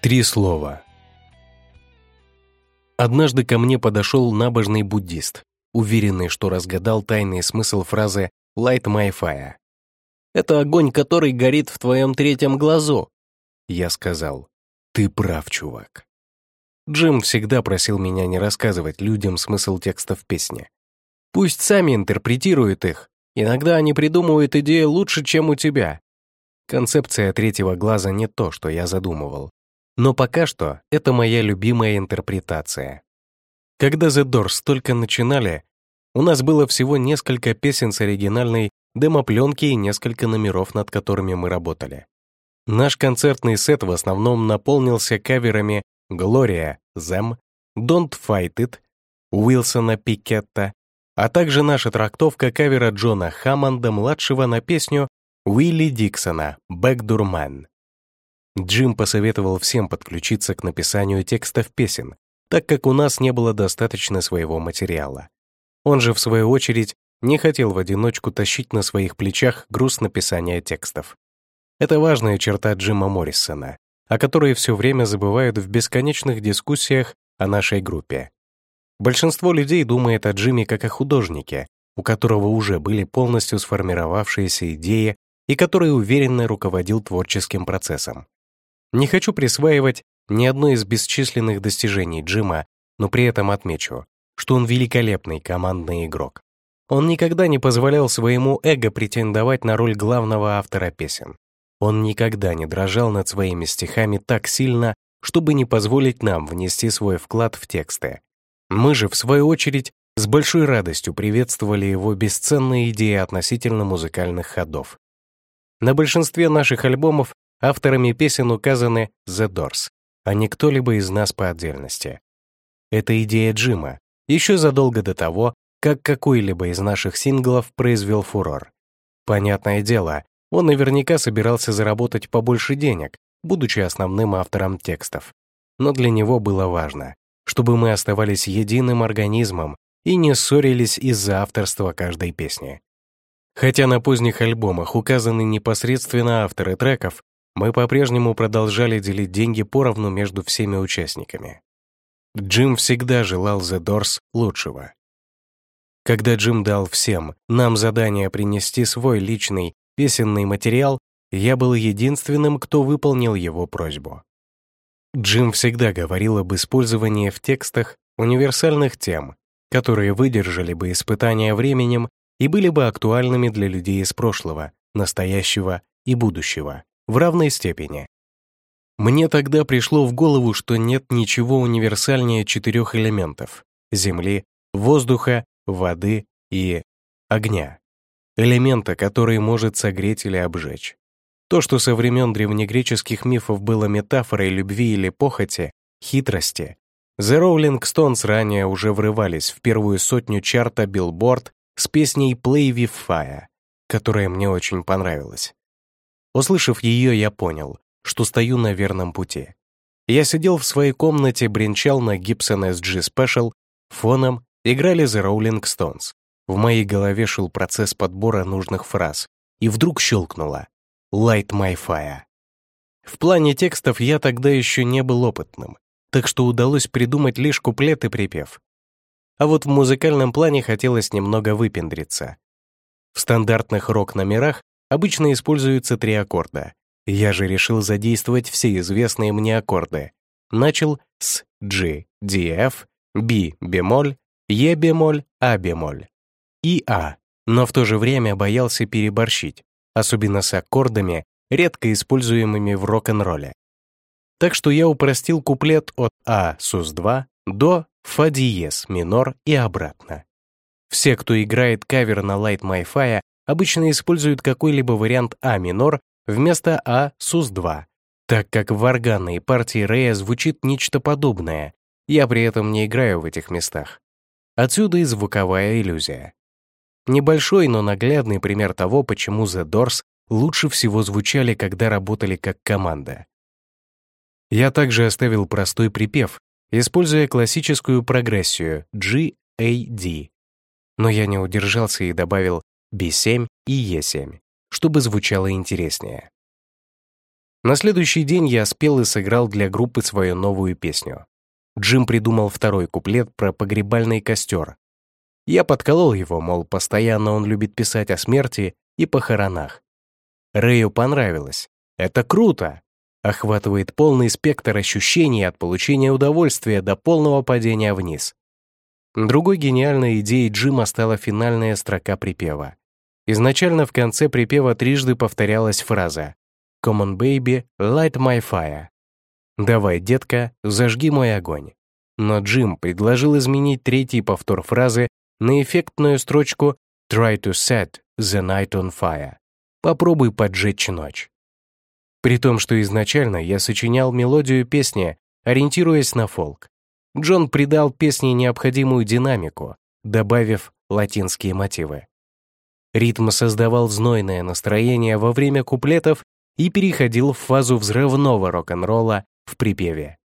Три слова. Однажды ко мне подошел набожный буддист, уверенный, что разгадал тайный смысл фразы «light my fire». «Это огонь, который горит в твоем третьем глазу», я сказал. «Ты прав, чувак». Джим всегда просил меня не рассказывать людям смысл текстов песни. Пусть сами интерпретируют их. Иногда они придумывают идеи лучше, чем у тебя. Концепция третьего глаза не то, что я задумывал. Но пока что это моя любимая интерпретация. Когда The Doors только начинали, у нас было всего несколько песен с оригинальной демопленки и несколько номеров, над которыми мы работали. Наш концертный сет в основном наполнился каверами «Gloria», «Them», «Don't Fight It», Уилсона Пикетта, а также наша трактовка кавера Джона Хаммонда-младшего на песню Уилли Диксона «Backdoor Man». Джим посоветовал всем подключиться к написанию текстов песен, так как у нас не было достаточно своего материала. Он же, в свою очередь, не хотел в одиночку тащить на своих плечах груз написания текстов. Это важная черта Джима Моррисона, о которой все время забывают в бесконечных дискуссиях о нашей группе. Большинство людей думает о Джиме как о художнике, у которого уже были полностью сформировавшиеся идеи и который уверенно руководил творческим процессом. Не хочу присваивать ни одно из бесчисленных достижений Джима, но при этом отмечу, что он великолепный командный игрок. Он никогда не позволял своему эго претендовать на роль главного автора песен. Он никогда не дрожал над своими стихами так сильно, чтобы не позволить нам внести свой вклад в тексты. Мы же, в свою очередь, с большой радостью приветствовали его бесценные идеи относительно музыкальных ходов. На большинстве наших альбомов Авторами песен указаны The Doors, а не кто-либо из нас по отдельности. Это идея Джима, еще задолго до того, как какой-либо из наших синглов произвел фурор. Понятное дело, он наверняка собирался заработать побольше денег, будучи основным автором текстов. Но для него было важно, чтобы мы оставались единым организмом и не ссорились из-за авторства каждой песни. Хотя на поздних альбомах указаны непосредственно авторы треков, мы по-прежнему продолжали делить деньги поровну между всеми участниками. Джим всегда желал The Doors лучшего. Когда Джим дал всем нам задание принести свой личный песенный материал, я был единственным, кто выполнил его просьбу. Джим всегда говорил об использовании в текстах универсальных тем, которые выдержали бы испытания временем и были бы актуальными для людей из прошлого, настоящего и будущего в равной степени. Мне тогда пришло в голову, что нет ничего универсальнее четырех элементов — земли, воздуха, воды и огня. Элемента, который может согреть или обжечь. То, что со времен древнегреческих мифов было метафорой любви или похоти, хитрости, The Rolling Stones ранее уже врывались в первую сотню чарта Billboard с песней Play With Fire, которая мне очень понравилась. Услышав ее, я понял, что стою на верном пути. Я сидел в своей комнате, бренчал на Gibson SG Special, фоном играли The Rolling Stones. В моей голове шел процесс подбора нужных фраз, и вдруг щелкнуло «Light my fire». В плане текстов я тогда еще не был опытным, так что удалось придумать лишь куплет и припев. А вот в музыкальном плане хотелось немного выпендриться. В стандартных рок-номерах Обычно используются три аккорда. Я же решил задействовать все известные мне аккорды. Начал с G, D, F, B бемоль, E бемоль, А бемоль и А, но в то же время боялся переборщить, особенно с аккордами, редко используемыми в рок-н-ролле. Так что я упростил куплет от А СУС-2 до Фа диез минор и обратно. Все, кто играет кавер на Light My Fire, обычно используют какой-либо вариант А минор вместо А СУС-2, так как в органной партии Рэя звучит нечто подобное, я при этом не играю в этих местах. Отсюда и звуковая иллюзия. Небольшой, но наглядный пример того, почему The Doors лучше всего звучали, когда работали как команда. Я также оставил простой припев, используя классическую прогрессию G-A-D. Но я не удержался и добавил B7 и E7, чтобы звучало интереснее. На следующий день я спел и сыграл для группы свою новую песню. Джим придумал второй куплет про погребальный костер. Я подколол его, мол, постоянно он любит писать о смерти и похоронах. Рэю понравилось. Это круто! Охватывает полный спектр ощущений от получения удовольствия до полного падения вниз. Другой гениальной идеей Джима стала финальная строка припева. Изначально в конце припева трижды повторялась фраза «Come on, baby, light my fire». «Давай, детка, зажги мой огонь». Но Джим предложил изменить третий повтор фразы на эффектную строчку «Try to set the night on fire». «Попробуй поджечь ночь». При том, что изначально я сочинял мелодию песни, ориентируясь на фолк. Джон придал песне необходимую динамику, добавив латинские мотивы. Ритм создавал знойное настроение во время куплетов и переходил в фазу взрывного рок-н-ролла в припеве.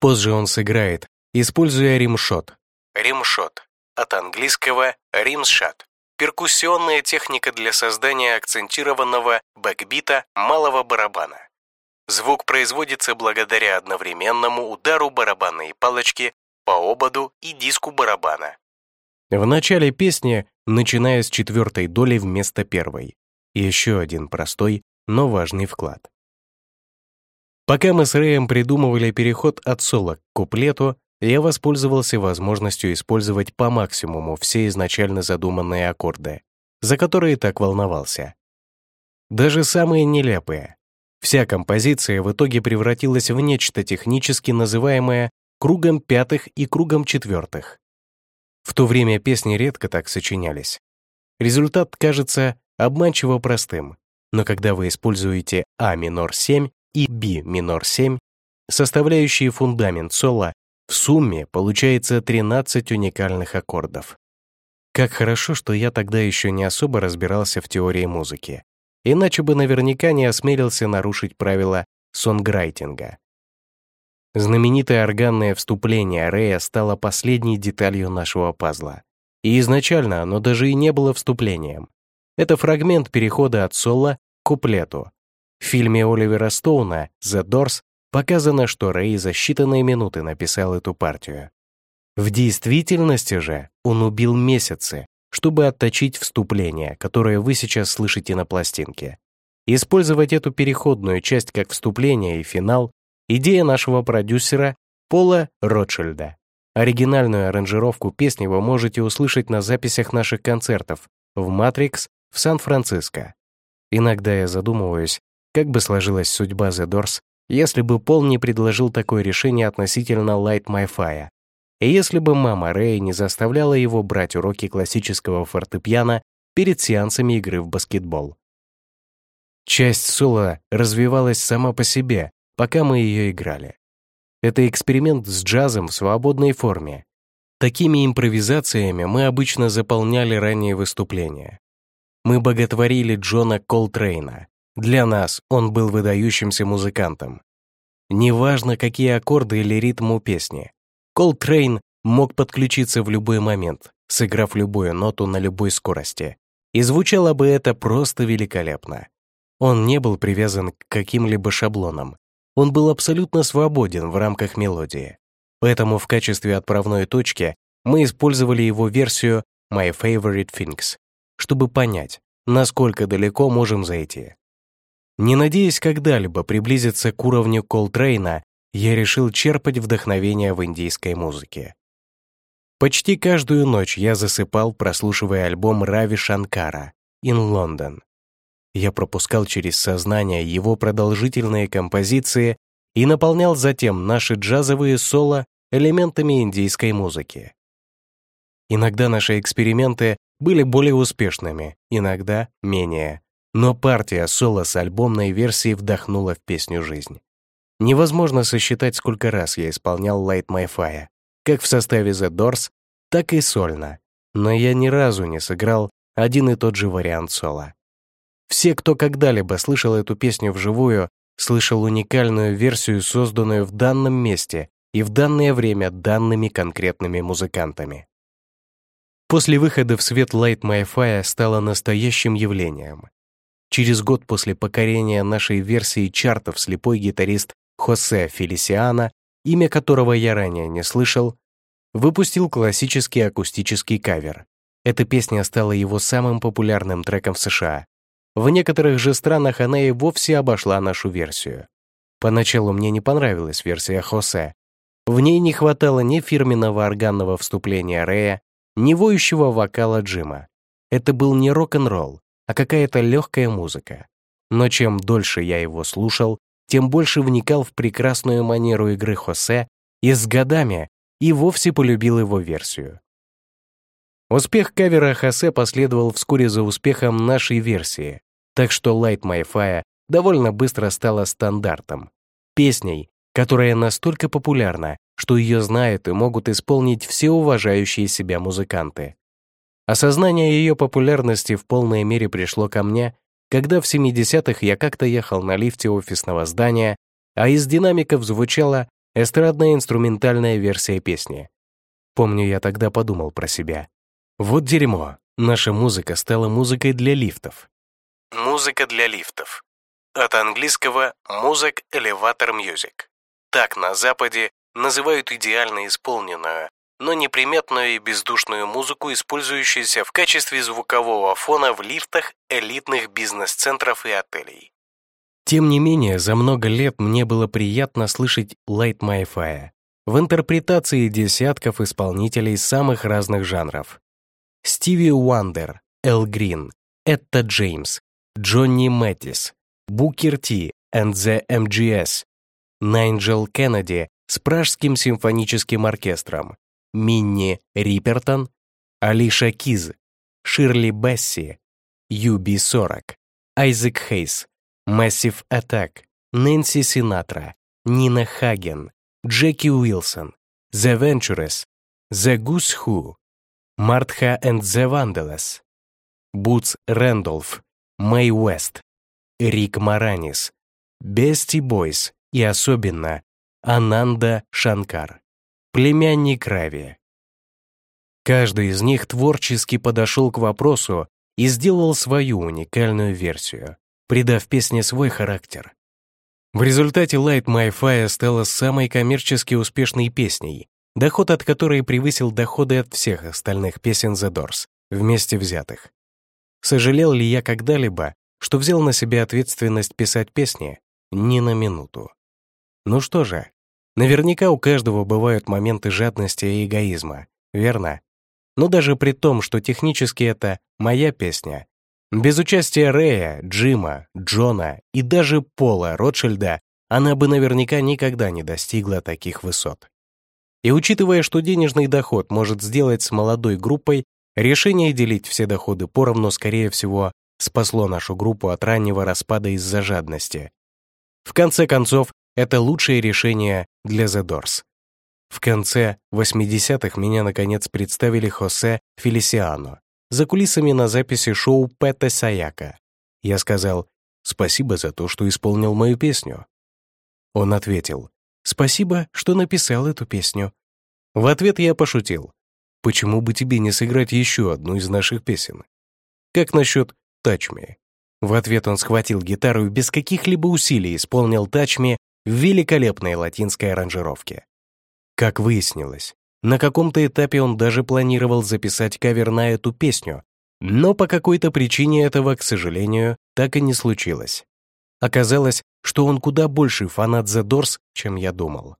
Позже он сыграет, используя римшот. Римшот от английского римшат. Перкуссионная техника для создания акцентированного бэкбита малого барабана. Звук производится благодаря одновременному удару барабанной палочки по ободу и диску барабана. В начале песни, начиная с четвертой доли вместо первой. Еще один простой, но важный вклад. Пока мы с Рэем придумывали переход от соло к куплету, я воспользовался возможностью использовать по максимуму все изначально задуманные аккорды, за которые так волновался. Даже самые нелепые, Вся композиция в итоге превратилась в нечто технически называемое кругом пятых и кругом четвертых. В то время песни редко так сочинялись. Результат кажется обманчиво простым, но когда вы используете А минор 7 и Б минор 7, составляющие фундамент соло, в сумме получается 13 уникальных аккордов. Как хорошо, что я тогда еще не особо разбирался в теории музыки иначе бы наверняка не осмелился нарушить правила сонграйтинга. Знаменитое органное вступление Рэя стало последней деталью нашего пазла. И изначально оно даже и не было вступлением. Это фрагмент перехода от соло к куплету. В фильме Оливера Стоуна «The Doors» показано, что Рэй за считанные минуты написал эту партию. В действительности же он убил месяцы, чтобы отточить вступление, которое вы сейчас слышите на пластинке. Использовать эту переходную часть как вступление и финал — идея нашего продюсера Пола Ротшильда. Оригинальную аранжировку песни вы можете услышать на записях наших концертов в «Матрикс» в Сан-Франциско. Иногда я задумываюсь, как бы сложилась судьба The Doors, если бы Пол не предложил такое решение относительно Light My Fire, и если бы мама Рэя не заставляла его брать уроки классического фортепиано перед сеансами игры в баскетбол. Часть соло развивалась сама по себе, пока мы ее играли. Это эксперимент с джазом в свободной форме. Такими импровизациями мы обычно заполняли ранние выступления. Мы боготворили Джона Колтрейна. Для нас он был выдающимся музыкантом. Неважно, какие аккорды или ритм у песни, Колтрейн мог подключиться в любой момент, сыграв любую ноту на любой скорости. И звучало бы это просто великолепно. Он не был привязан к каким-либо шаблонам. Он был абсолютно свободен в рамках мелодии. Поэтому в качестве отправной точки мы использовали его версию «My Favorite Things», чтобы понять, насколько далеко можем зайти. Не надеясь когда-либо приблизиться к уровню Колтрейна, я решил черпать вдохновение в индийской музыке. Почти каждую ночь я засыпал, прослушивая альбом Рави Шанкара «In London». Я пропускал через сознание его продолжительные композиции и наполнял затем наши джазовые соло элементами индийской музыки. Иногда наши эксперименты были более успешными, иногда менее, но партия соло с альбомной версией вдохнула в песню жизнь. Невозможно сосчитать, сколько раз я исполнял Light My Fire, как в составе The Doors, так и сольно, но я ни разу не сыграл один и тот же вариант соло. Все, кто когда-либо слышал эту песню вживую, слышал уникальную версию, созданную в данном месте и в данное время данными конкретными музыкантами. После выхода в свет Light My Fire стало настоящим явлением. через год после покорения нашей версии чартов слепой гитарист Хосе Фелисиана, имя которого я ранее не слышал, выпустил классический акустический кавер. Эта песня стала его самым популярным треком в США. В некоторых же странах она и вовсе обошла нашу версию. Поначалу мне не понравилась версия Хосе. В ней не хватало ни фирменного органного вступления Рэя, ни воющего вокала Джима. Это был не рок-н-ролл, а какая-то легкая музыка. Но чем дольше я его слушал, тем больше вникал в прекрасную манеру игры Хосе и с годами и вовсе полюбил его версию. Успех кавера Хосе последовал вскоре за успехом нашей версии, так что Light My Fire довольно быстро стала стандартом, песней, которая настолько популярна, что ее знают и могут исполнить все уважающие себя музыканты. Осознание ее популярности в полной мере пришло ко мне, когда в 70-х я как-то ехал на лифте офисного здания, а из динамиков звучала эстрадная инструментальная версия песни. Помню, я тогда подумал про себя. Вот дерьмо, наша музыка стала музыкой для лифтов. Музыка для лифтов. От английского «music elevator music». Так на Западе называют идеально исполненную, но неприметную и бездушную музыку, использующуюся в качестве звукового фона в лифтах элитных бизнес-центров и отелей. Тем не менее, за много лет мне было приятно слышать Light My Fire в интерпретации десятков исполнителей самых разных жанров. Стиви Уандер, Эл Грин, Этта Джеймс, Джонни Мэттис, Букер Ти and the MGS, Найнджел Кеннеди с Пражским симфоническим оркестром, Минни Рипертон, Алиша Киз, Ширли Бесси, UB40, Айзек Хейс, Massive Attack, Нэнси Синатра, Нина Хаген, Джеки Уилсон, The Ventures, The Goose Who, Мартха and the Vandals, Бутс Рэндолф, Мэй Уэст, Рик Маранис, Бести Бойс и особенно Ананда Шанкар племянник Рави. Каждый из них творчески подошел к вопросу и сделал свою уникальную версию, придав песне свой характер. В результате Light My Fire стала самой коммерчески успешной песней, доход от которой превысил доходы от всех остальных песен The Doors, вместе взятых. Сожалел ли я когда-либо, что взял на себя ответственность писать песни? Ни на минуту. Ну что же, Наверняка у каждого бывают моменты жадности и эгоизма, верно? Но даже при том, что технически это моя песня, без участия Рэя, Джима, Джона и даже Пола Ротшильда она бы наверняка никогда не достигла таких высот. И учитывая, что денежный доход может сделать с молодой группой, решение делить все доходы поровну, скорее всего, спасло нашу группу от раннего распада из-за жадности. В конце концов, это лучшее решение для The Doors. В конце 80-х меня, наконец, представили Хосе Фелисиано за кулисами на записи шоу Пэта Саяка. Я сказал «Спасибо за то, что исполнил мою песню». Он ответил «Спасибо, что написал эту песню». В ответ я пошутил «Почему бы тебе не сыграть еще одну из наших песен? Как насчет «Touch Me»?» В ответ он схватил гитару и без каких-либо усилий исполнил «Touch Me» в великолепной латинской аранжировке. Как выяснилось, на каком-то этапе он даже планировал записать кавер на эту песню, но по какой-то причине этого, к сожалению, так и не случилось. Оказалось, что он куда больше фанат The Doors, чем я думал.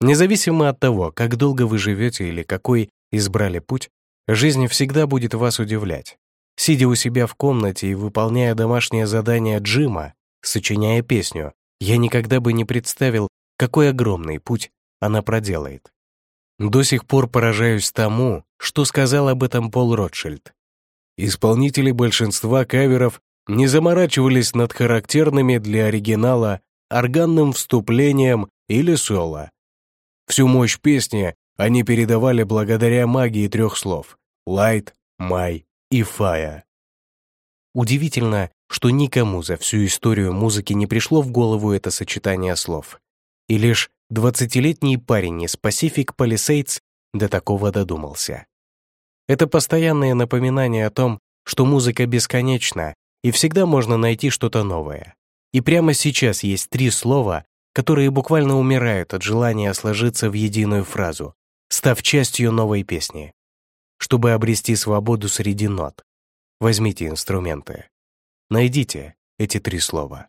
Независимо от того, как долго вы живете или какой избрали путь, жизнь всегда будет вас удивлять. Сидя у себя в комнате и выполняя домашнее задание Джима, сочиняя песню, я никогда бы не представил, какой огромный путь она проделает. До сих пор поражаюсь тому, что сказал об этом Пол Ротшильд. Исполнители большинства каверов не заморачивались над характерными для оригинала органным вступлением или соло. Всю мощь песни они передавали благодаря магии трех слов «light», «my» и «fire». Удивительно, что никому за всю историю музыки не пришло в голову это сочетание слов. И лишь двадцатилетний парень из Pacific Palisades до такого додумался. Это постоянное напоминание о том, что музыка бесконечна, И всегда можно найти что-то новое. И прямо сейчас есть три слова, которые буквально умирают от желания сложиться в единую фразу, став частью новой песни. Чтобы обрести свободу среди нот, возьмите инструменты. Найдите эти три слова.